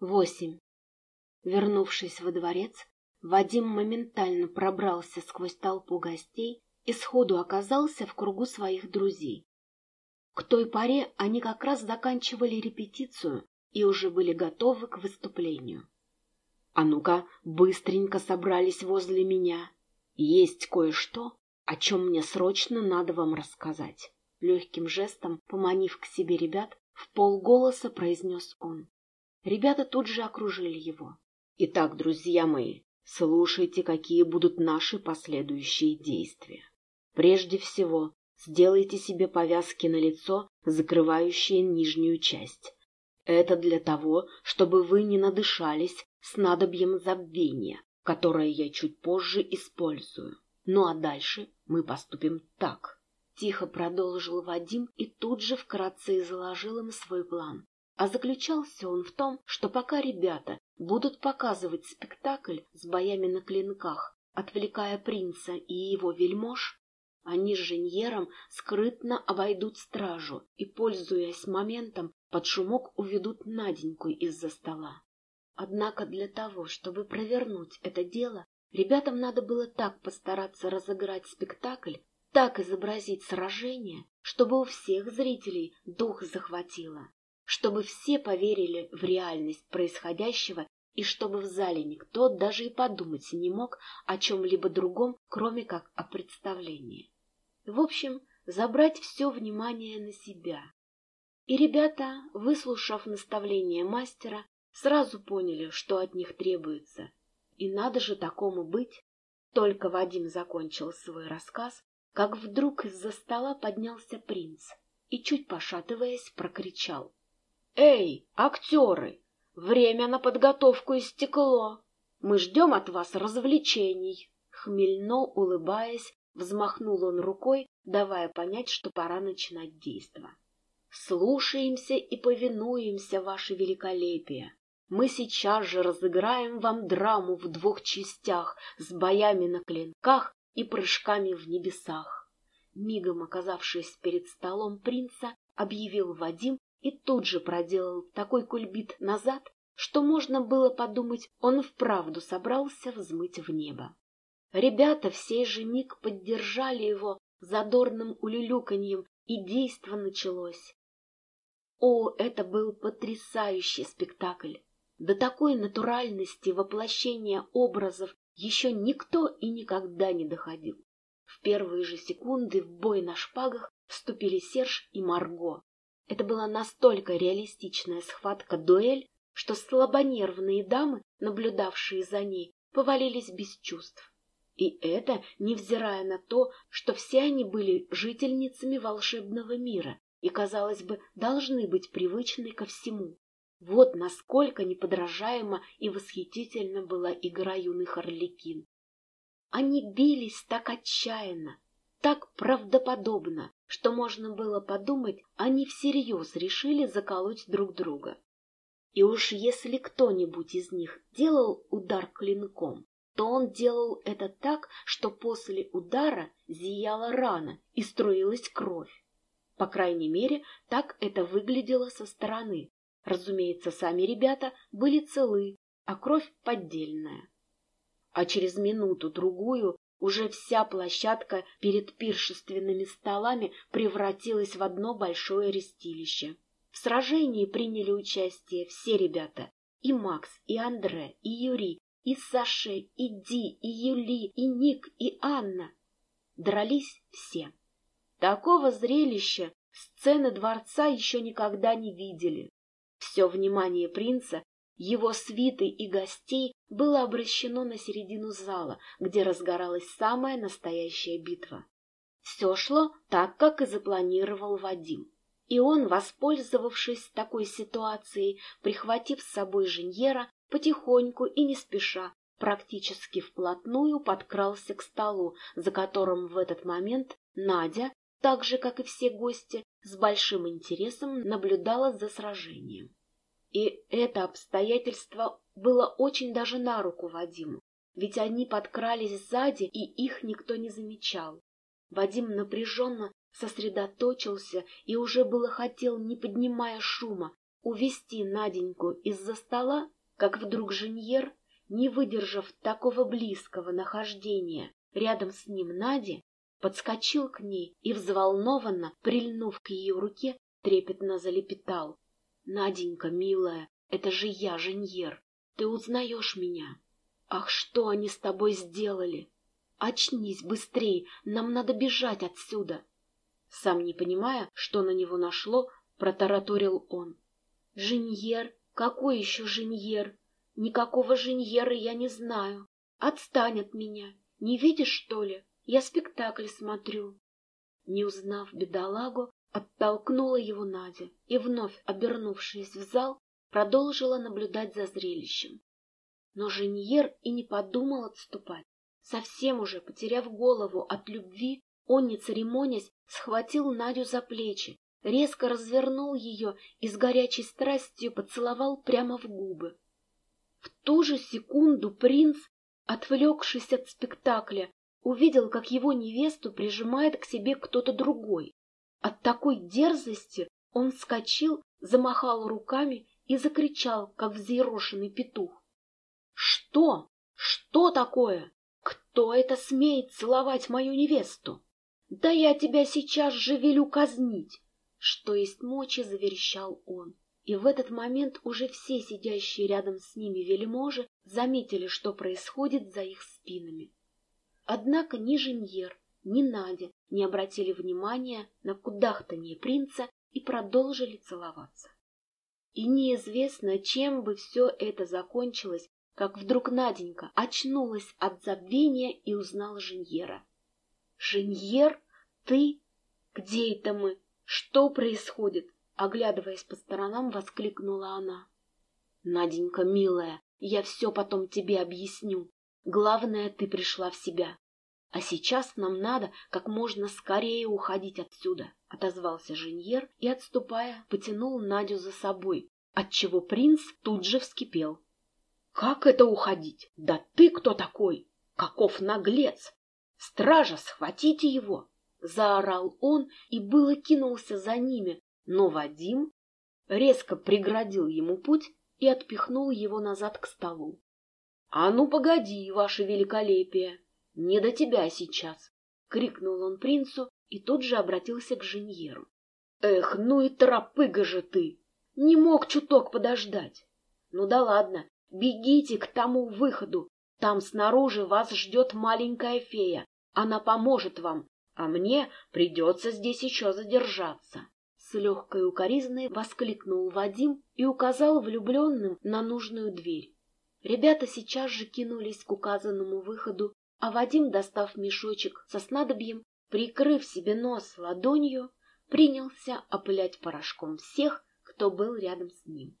Восемь. Вернувшись во дворец, Вадим моментально пробрался сквозь толпу гостей и сходу оказался в кругу своих друзей. К той поре они как раз заканчивали репетицию и уже были готовы к выступлению. А ну-ка, быстренько собрались возле меня. Есть кое-что, о чем мне срочно надо вам рассказать. Легким жестом, поманив к себе ребят, в полголоса произнес он. Ребята тут же окружили его. Итак, друзья мои, слушайте, какие будут наши последующие действия. Прежде всего, сделайте себе повязки на лицо, закрывающие нижнюю часть. Это для того, чтобы вы не надышались снадобьем забвения, которое я чуть позже использую. Ну а дальше мы поступим так. Тихо продолжил Вадим и тут же вкратце изложил им свой план. А заключался он в том, что пока ребята будут показывать спектакль с боями на клинках, отвлекая принца и его вельмож, они с Женьером скрытно обойдут стражу и, пользуясь моментом, под шумок уведут Наденьку из-за стола. Однако для того, чтобы провернуть это дело, ребятам надо было так постараться разыграть спектакль, так изобразить сражение, чтобы у всех зрителей дух захватило, чтобы все поверили в реальность происходящего и чтобы в зале никто даже и подумать не мог о чем-либо другом, кроме как о представлении. В общем, забрать все внимание на себя. И ребята, выслушав наставление мастера, сразу поняли, что от них требуется. И надо же такому быть. Только Вадим закончил свой рассказ, как вдруг из-за стола поднялся принц и, чуть пошатываясь, прокричал. «Эй, актеры! Время на подготовку истекло! Мы ждем от вас развлечений!» Хмельно улыбаясь, взмахнул он рукой, давая понять, что пора начинать действо. «Слушаемся и повинуемся, ваше великолепие!» Мы сейчас же разыграем вам драму в двух частях с боями на клинках и прыжками в небесах. Мигом оказавшись перед столом принца, объявил Вадим и тут же проделал такой кульбит назад, что можно было подумать, он вправду собрался взмыть в небо. Ребята в сей же миг поддержали его задорным улюлюканьем, и действо началось. О, это был потрясающий спектакль! До такой натуральности воплощения образов еще никто и никогда не доходил. В первые же секунды в бой на шпагах вступили Серж и Марго. Это была настолько реалистичная схватка-дуэль, что слабонервные дамы, наблюдавшие за ней, повалились без чувств. И это невзирая на то, что все они были жительницами волшебного мира и, казалось бы, должны быть привычны ко всему. Вот насколько неподражаемо и восхитительно была игра юных орликин. Они бились так отчаянно, так правдоподобно, что можно было подумать, они всерьез решили заколоть друг друга. И уж если кто-нибудь из них делал удар клинком, то он делал это так, что после удара зияла рана и струилась кровь. По крайней мере, так это выглядело со стороны, Разумеется, сами ребята были целы, а кровь поддельная. А через минуту-другую уже вся площадка перед пиршественными столами превратилась в одно большое рестилище. В сражении приняли участие все ребята. И Макс, и Андре, и Юрий, и Саше, и Ди, и Юли, и Ник, и Анна. Дрались все. Такого зрелища сцены дворца еще никогда не видели. Все внимание принца, его свиты и гостей было обращено на середину зала, где разгоралась самая настоящая битва. Все шло так, как и запланировал Вадим. И он, воспользовавшись такой ситуацией, прихватив с собой Женьера, потихоньку и не спеша, практически вплотную подкрался к столу, за которым в этот момент Надя, так же, как и все гости, с большим интересом наблюдала за сражением. И это обстоятельство было очень даже на руку Вадиму, ведь они подкрались сзади, и их никто не замечал. Вадим напряженно сосредоточился и уже было хотел, не поднимая шума, увести Наденьку из-за стола, как вдруг Женьер, не выдержав такого близкого нахождения рядом с ним Нади, подскочил к ней и, взволнованно, прильнув к ее руке, трепетно залепетал. — Наденька, милая, это же я, Женьер. Ты узнаешь меня? Ах, что они с тобой сделали? Очнись быстрее, нам надо бежать отсюда. Сам не понимая, что на него нашло, протараторил он. Женьер? Какой еще Женьер? Никакого Женьера я не знаю. Отстань от меня. Не видишь, что ли? Я спектакль смотрю. Не узнав бедолагу, оттолкнула его Надя и, вновь обернувшись в зал, продолжила наблюдать за зрелищем. Но Женьер и не подумал отступать. Совсем уже потеряв голову от любви, он, не церемонясь, схватил Надю за плечи, резко развернул ее и с горячей страстью поцеловал прямо в губы. В ту же секунду принц, отвлекшись от спектакля, увидел, как его невесту прижимает к себе кто-то другой. От такой дерзости он вскочил, замахал руками и закричал, как взъерошенный петух. «Что? Что такое? Кто это смеет целовать мою невесту? Да я тебя сейчас же велю казнить!» Что есть мочи, заверещал он. И в этот момент уже все сидящие рядом с ними вельможи заметили, что происходит за их спинами. Однако ни Женьер, ни Надя не обратили внимания на кудахтанье принца и продолжили целоваться. И неизвестно, чем бы все это закончилось, как вдруг Наденька очнулась от забвения и узнала Женьера. «Женьер? Ты? Где это мы? Что происходит?» Оглядываясь по сторонам, воскликнула она. «Наденька, милая, я все потом тебе объясню. Главное, ты пришла в себя. А сейчас нам надо как можно скорее уходить отсюда, — отозвался Женьер и, отступая, потянул Надю за собой, отчего принц тут же вскипел. — Как это уходить? Да ты кто такой? Каков наглец! Стража, схватите его! — заорал он и было кинулся за ними, но Вадим резко преградил ему путь и отпихнул его назад к столу. — А ну, погоди, ваше великолепие! «Не до тебя сейчас!» — крикнул он принцу и тут же обратился к Женьеру. «Эх, ну и тропыга же ты! Не мог чуток подождать! Ну да ладно, бегите к тому выходу, там снаружи вас ждет маленькая фея, она поможет вам, а мне придется здесь еще задержаться!» С легкой укоризной воскликнул Вадим и указал влюбленным на нужную дверь. Ребята сейчас же кинулись к указанному выходу а Вадим, достав мешочек со снадобьем, прикрыв себе нос ладонью, принялся опылять порошком всех, кто был рядом с ним.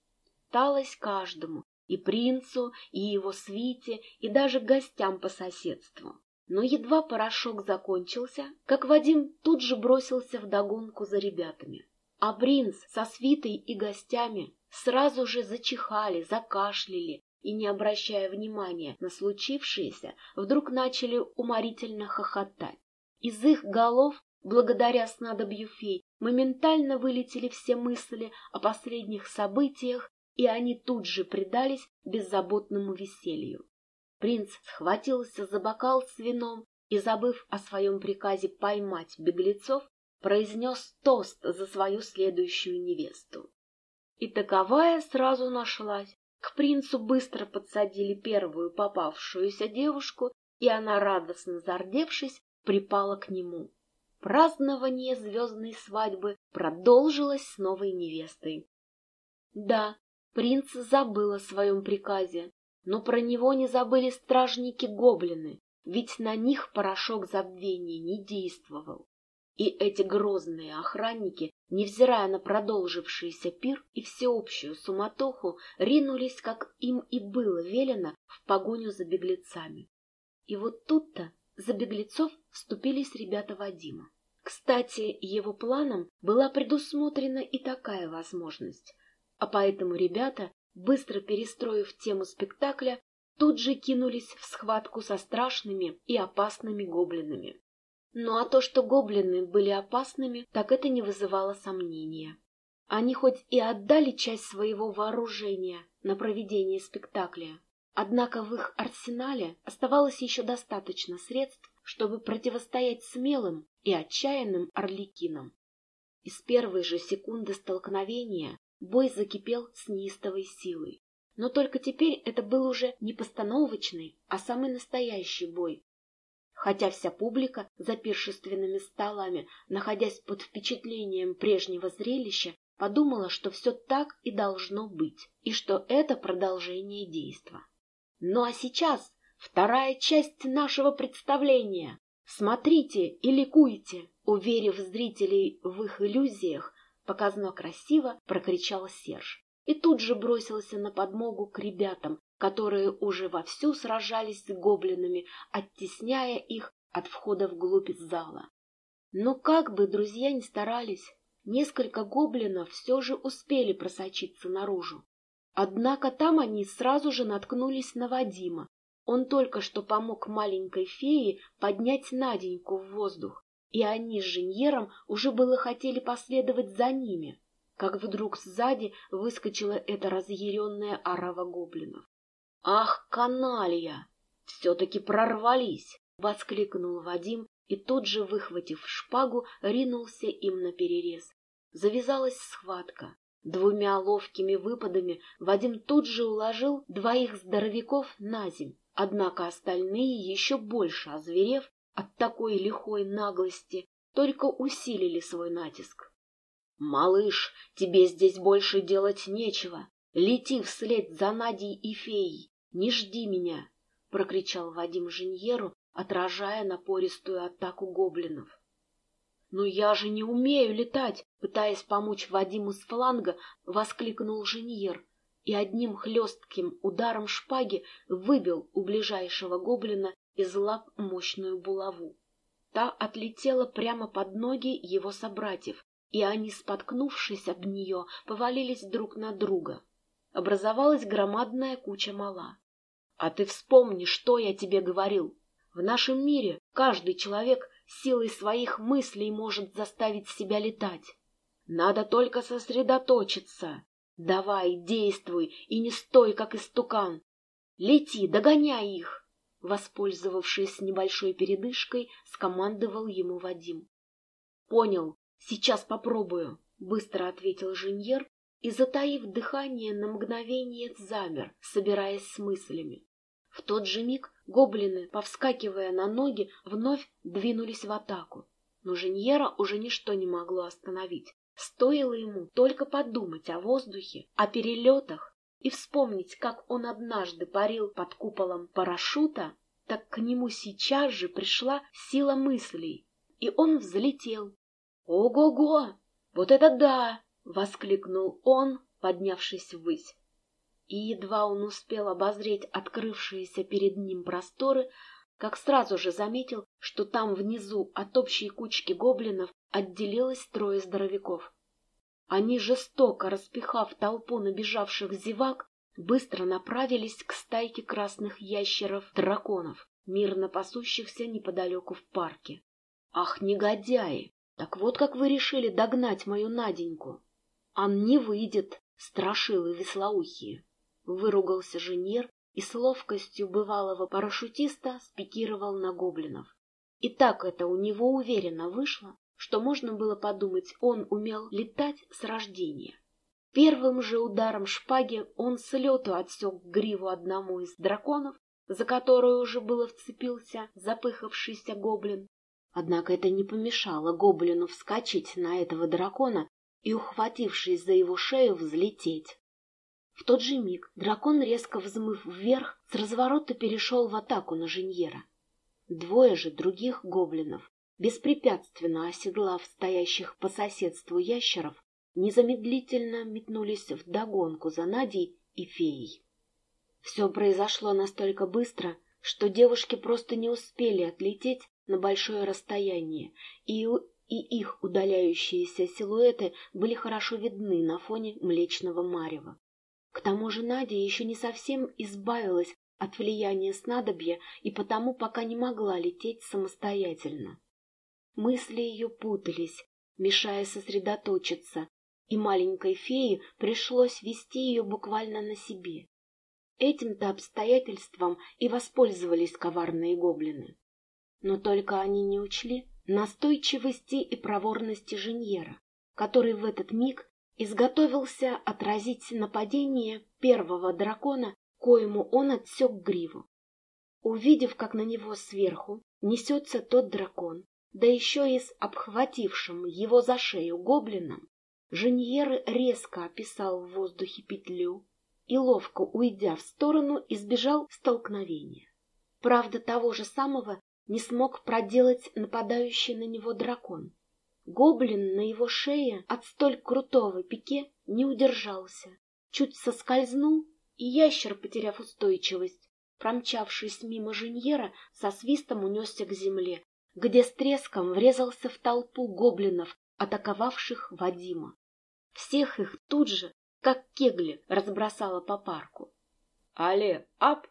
Талось каждому, и принцу, и его свите, и даже гостям по соседству. Но едва порошок закончился, как Вадим тут же бросился в догонку за ребятами. А принц со свитой и гостями сразу же зачихали, закашляли, и, не обращая внимания на случившееся, вдруг начали уморительно хохотать. Из их голов, благодаря снадобью фей, моментально вылетели все мысли о последних событиях, и они тут же предались беззаботному веселью. Принц схватился за бокал с вином и, забыв о своем приказе поймать беглецов, произнес тост за свою следующую невесту. И таковая сразу нашлась, к принцу быстро подсадили первую попавшуюся девушку, и она, радостно зардевшись, припала к нему. Празднование звездной свадьбы продолжилось с новой невестой. Да, принц забыл о своем приказе, но про него не забыли стражники-гоблины, ведь на них порошок забвения не действовал. И эти грозные охранники, невзирая на продолжившийся пир и всеобщую суматоху, ринулись, как им и было велено, в погоню за беглецами. И вот тут-то за беглецов вступились ребята Вадима. Кстати, его планом была предусмотрена и такая возможность, а поэтому ребята, быстро перестроив тему спектакля, тут же кинулись в схватку со страшными и опасными гоблинами. Ну а то, что гоблины были опасными, так это не вызывало сомнения. Они хоть и отдали часть своего вооружения на проведение спектакля, однако в их арсенале оставалось еще достаточно средств, чтобы противостоять смелым и отчаянным орликинам. Из первой же секунды столкновения бой закипел с неистовой силой. Но только теперь это был уже не постановочный, а самый настоящий бой. Хотя вся публика за пиршественными столами, находясь под впечатлением прежнего зрелища, подумала, что все так и должно быть, и что это продолжение действа. Ну а сейчас вторая часть нашего представления. Смотрите и ликуйте, уверив зрителей в их иллюзиях, показно красиво прокричал Серж и тут же бросился на подмогу к ребятам, которые уже вовсю сражались с гоблинами, оттесняя их от входа вглубь зала. Но как бы друзья ни старались, несколько гоблинов все же успели просочиться наружу. Однако там они сразу же наткнулись на Вадима. Он только что помог маленькой фее поднять Наденьку в воздух, и они с Женьером уже было хотели последовать за ними как вдруг сзади выскочила эта разъяренная орава гоблинов. «Ах, каналья! Все-таки прорвались!» — воскликнул Вадим и тут же, выхватив шпагу, ринулся им на перерез. Завязалась схватка. Двумя ловкими выпадами Вадим тут же уложил двоих здоровяков на земь, однако остальные, еще больше озверев от такой лихой наглости, только усилили свой натиск. «Малыш, тебе здесь больше делать нечего. Лети вслед за Надей и феей. Не жди меня!» — прокричал Вадим Женьеру, отражая напористую атаку гоблинов. «Но я же не умею летать!» — пытаясь помочь Вадиму с фланга, воскликнул Женьер и одним хлестким ударом шпаги выбил у ближайшего гоблина из лап мощную булаву. Та отлетела прямо под ноги его собратьев, и они, споткнувшись об нее, повалились друг на друга. Образовалась громадная куча мала. А ты вспомни, что я тебе говорил. В нашем мире каждый человек силой своих мыслей может заставить себя летать. Надо только сосредоточиться. Давай, действуй и не стой, как истукан. Лети, догоняй их. Воспользовавшись небольшой передышкой, скомандовал ему Вадим. Понял, Сейчас попробую, быстро ответил Женьер и, затаив дыхание, на мгновение замер, собираясь с мыслями. В тот же миг гоблины, повскакивая на ноги, вновь двинулись в атаку. Но Женьера уже ничто не могло остановить. Стоило ему только подумать о воздухе, о перелетах и вспомнить, как он однажды парил под куполом парашюта, так к нему сейчас же пришла сила мыслей, и он взлетел, «Ого-го! Вот это да!» — воскликнул он, поднявшись ввысь. И едва он успел обозреть открывшиеся перед ним просторы, как сразу же заметил, что там внизу от общей кучки гоблинов отделилось трое здоровяков. Они, жестоко распихав толпу набежавших зевак, быстро направились к стайке красных ящеров-драконов, мирно пасущихся неподалеку в парке. «Ах, негодяи! Так вот как вы решили догнать мою Наденьку. Ан не выйдет, страшилы веслоухие. Выругался Женер и с ловкостью бывалого парашютиста спикировал на гоблинов. И так это у него уверенно вышло, что можно было подумать, он умел летать с рождения. Первым же ударом шпаги он с лету отсек гриву одному из драконов, за которую уже было вцепился запыхавшийся гоблин, Однако это не помешало гоблину вскочить на этого дракона и, ухватившись за его шею, взлететь. В тот же миг дракон, резко взмыв вверх, с разворота перешел в атаку на Женьера. Двое же других гоблинов, беспрепятственно оседлав стоящих по соседству ящеров, незамедлительно метнулись в догонку за Надей и феей. Все произошло настолько быстро, что девушки просто не успели отлететь на большое расстояние, и, и их удаляющиеся силуэты были хорошо видны на фоне млечного марева. К тому же Надя еще не совсем избавилась от влияния снадобья и потому пока не могла лететь самостоятельно. Мысли ее путались, мешая сосредоточиться, и маленькой фее пришлось вести ее буквально на себе. Этим-то обстоятельством и воспользовались коварные гоблины. Но только они не учли настойчивости и проворности Женьера, который в этот миг изготовился отразить нападение первого дракона, коему он отсек гриву. Увидев, как на него сверху несется тот дракон, да еще и с обхватившим его за шею гоблином, Женьер резко описал в воздухе петлю и, ловко уйдя в сторону, избежал столкновения. Правда, того же самого не смог проделать нападающий на него дракон. Гоблин на его шее от столь крутого пике не удержался, чуть соскользнул, и ящер, потеряв устойчивость, промчавшись мимо Женьера, со свистом унесся к земле, где с треском врезался в толпу гоблинов, атаковавших Вадима. Всех их тут же, как кегли, разбросало по парку. «Але, ап!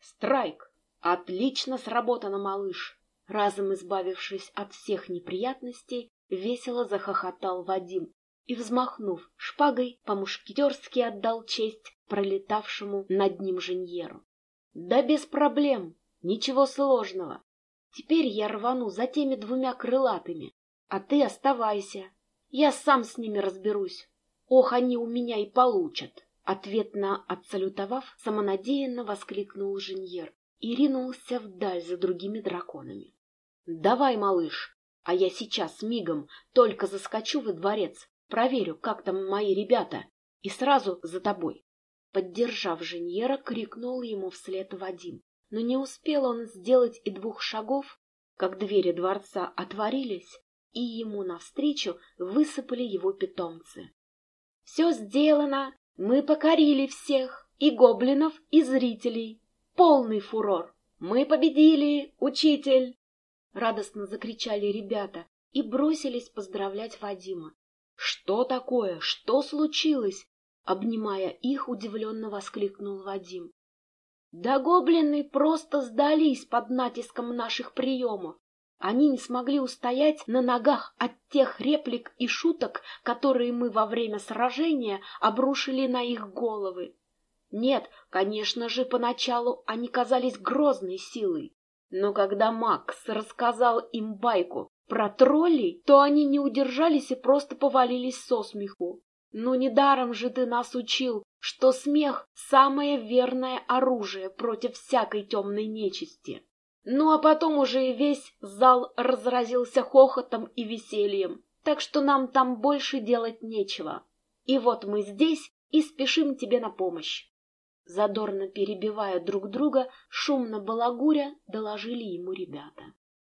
Страйк! Отлично сработано, малыш!» Разом избавившись от всех неприятностей, весело захохотал Вадим и, взмахнув шпагой, по-мушкетерски отдал честь пролетавшему над ним Женьеру. «Да без проблем! Ничего сложного! Теперь я рвану за теми двумя крылатыми, а ты оставайся. Я сам с ними разберусь. Ох, они у меня и получат!» Ответно отсалютовав, самонадеянно воскликнул Женьер и ринулся вдаль за другими драконами. «Давай, малыш, а я сейчас мигом только заскочу во дворец, проверю, как там мои ребята, и сразу за тобой. Поддержав Женьера, крикнул ему вслед Вадим. Но не успел он сделать и двух шагов, как двери дворца отворились, и ему навстречу высыпали его питомцы. «Все сделано! Мы покорили всех, и гоблинов, и зрителей! Полный фурор! Мы победили, учитель!» Радостно закричали ребята и бросились поздравлять Вадима. «Что такое? Что случилось?» Обнимая их, удивленно воскликнул Вадим. «Да гоблины просто сдались под натиском наших приемов. Они не смогли устоять на ногах от тех реплик и шуток, которые мы во время сражения обрушили на их головы. Нет, конечно же, поначалу они казались грозной силой, но когда Макс рассказал им байку про троллей, то они не удержались и просто повалились со смеху. Ну, недаром же ты нас учил, что смех — самое верное оружие против всякой темной нечисти. Ну, а потом уже и весь зал разразился хохотом и весельем, так что нам там больше делать нечего. И вот мы здесь и спешим тебе на помощь задорно перебивая друг друга, шумно балагуря, доложили ему ребята.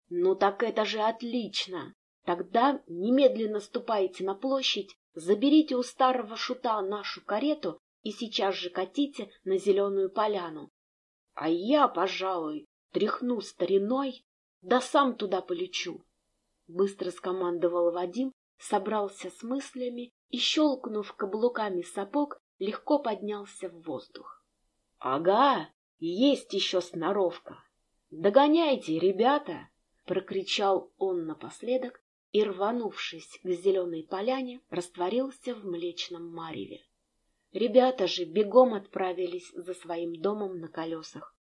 «Ну так это же отлично! Тогда немедленно ступайте на площадь, заберите у старого шута нашу карету и сейчас же катите на зеленую поляну. А я, пожалуй, тряхну стариной, да сам туда полечу!» Быстро скомандовал Вадим, собрался с мыслями и, щелкнув каблуками сапог, легко поднялся в воздух. — Ага, есть еще сноровка. Догоняйте, ребята! — прокричал он напоследок и, рванувшись к зеленой поляне, растворился в млечном мареве. Ребята же бегом отправились за своим домом на колесах.